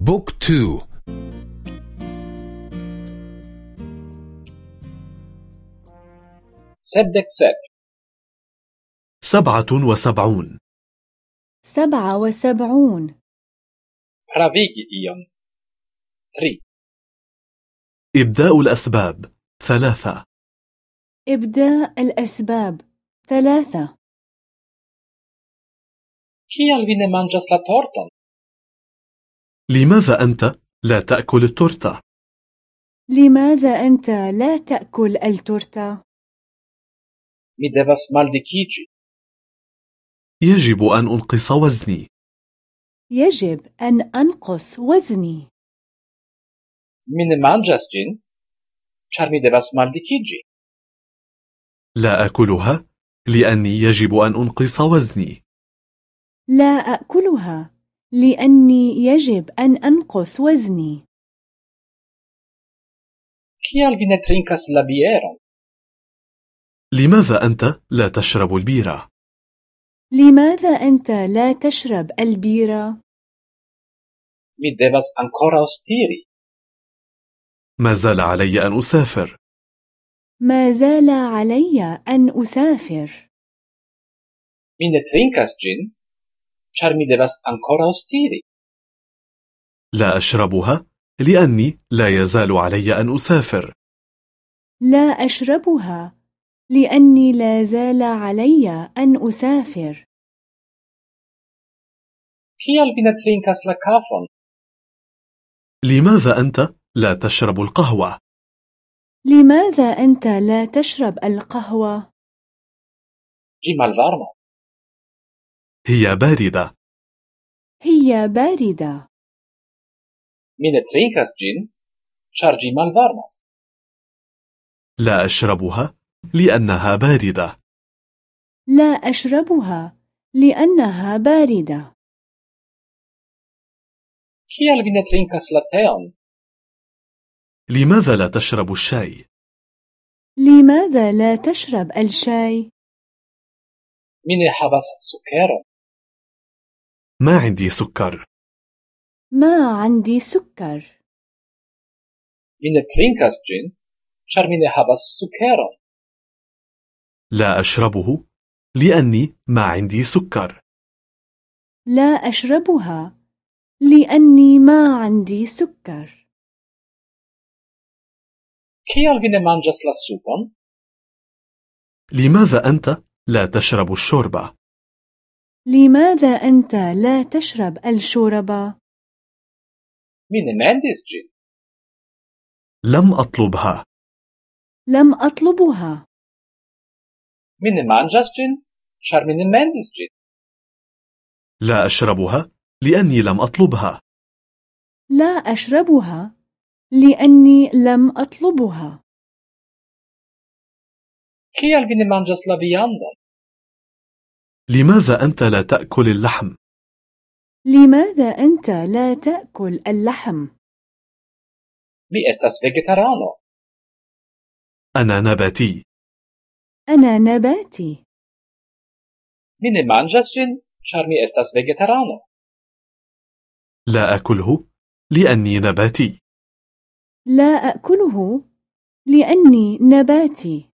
book two sepdek sep سبعة وسبعون. سبعة وسبعون. Pravigi ion. Tri. إبداء الأسباب. ثلاثة. إبداء الأسباب. ثلاثة. Vi ne manĝas la torton? لماذا أنت لا تأكل التورتة؟ لماذا أنت لا تأكل التورتة؟ Mi devas. يجب أن أنقص وزني يجب أن أنقص وزني Mi ne manĝas ĝin, ĉar mi devas maldikiĝi. لا أكلها لأني يجب أن أنقص وزني لا أكلها لأني يجب أن أنقص وزني Kial vi ne trinkas la bieron? لماذا أنت لا تشرب البيرة؟ لماذا أنت لا تشرب البيرة؟ Mi devas ankoraŭ stiri. ما زال علي أن أسافر ما زال علي أن أسافر Mi ne trinkas ĝin, ĉar mi devas ankoraŭ stiri. لا أشربها لأني لا يزال علي أن أسافر لا أشربها لأني لا زال علي أن أسافر ne trinkas la kafon? لماذا أنت لا تشرب القهوة؟ لماذا أنت لا تشرب القهوة؟ Ĝi malvarmas. هي باردة هي باردة Mi ne trinkas ĝin, ĉar ĝi malvarmas. لا أشربها لأنها باردة لا أشربها لأنها باردة Kial vi ne trinkas la teon? لماذا لا تشرب الشاي؟ لماذا لا تشرب الشاي؟ Mi ne havas sukeron. ما عندي سكر ما عندي سكر Mi ne trinkas ĝin, ĉar mi ne havas sukeron. لا أشربه لأني ما عندي سكر لا أشربها لأني ما عندي سكر Kial vi ne manĝas la supon? لماذا أنت لا تشرب الشوربة؟ لماذا أنت لا تشرب الشوربة؟ Ne mendis ĝin. لم أطلبها لم أطلبها manĝas ĝin, ĉar mi ne mendis ĝin. لا أشربها لأني لم أطلبها لا أشربها لأني لم أطلبها vi ne manĝas la viandon? لماذا أنت لا تأكل اللحم؟ لماذا أنت لا تأكل اللحم؟ Mi estas vegetarano. أنا نباتي أنا نباتي Mi ne manĝas ĝin, ĉar mi estas vegetarano. لا أكله لأني نباتي لا أكله لأني نباتي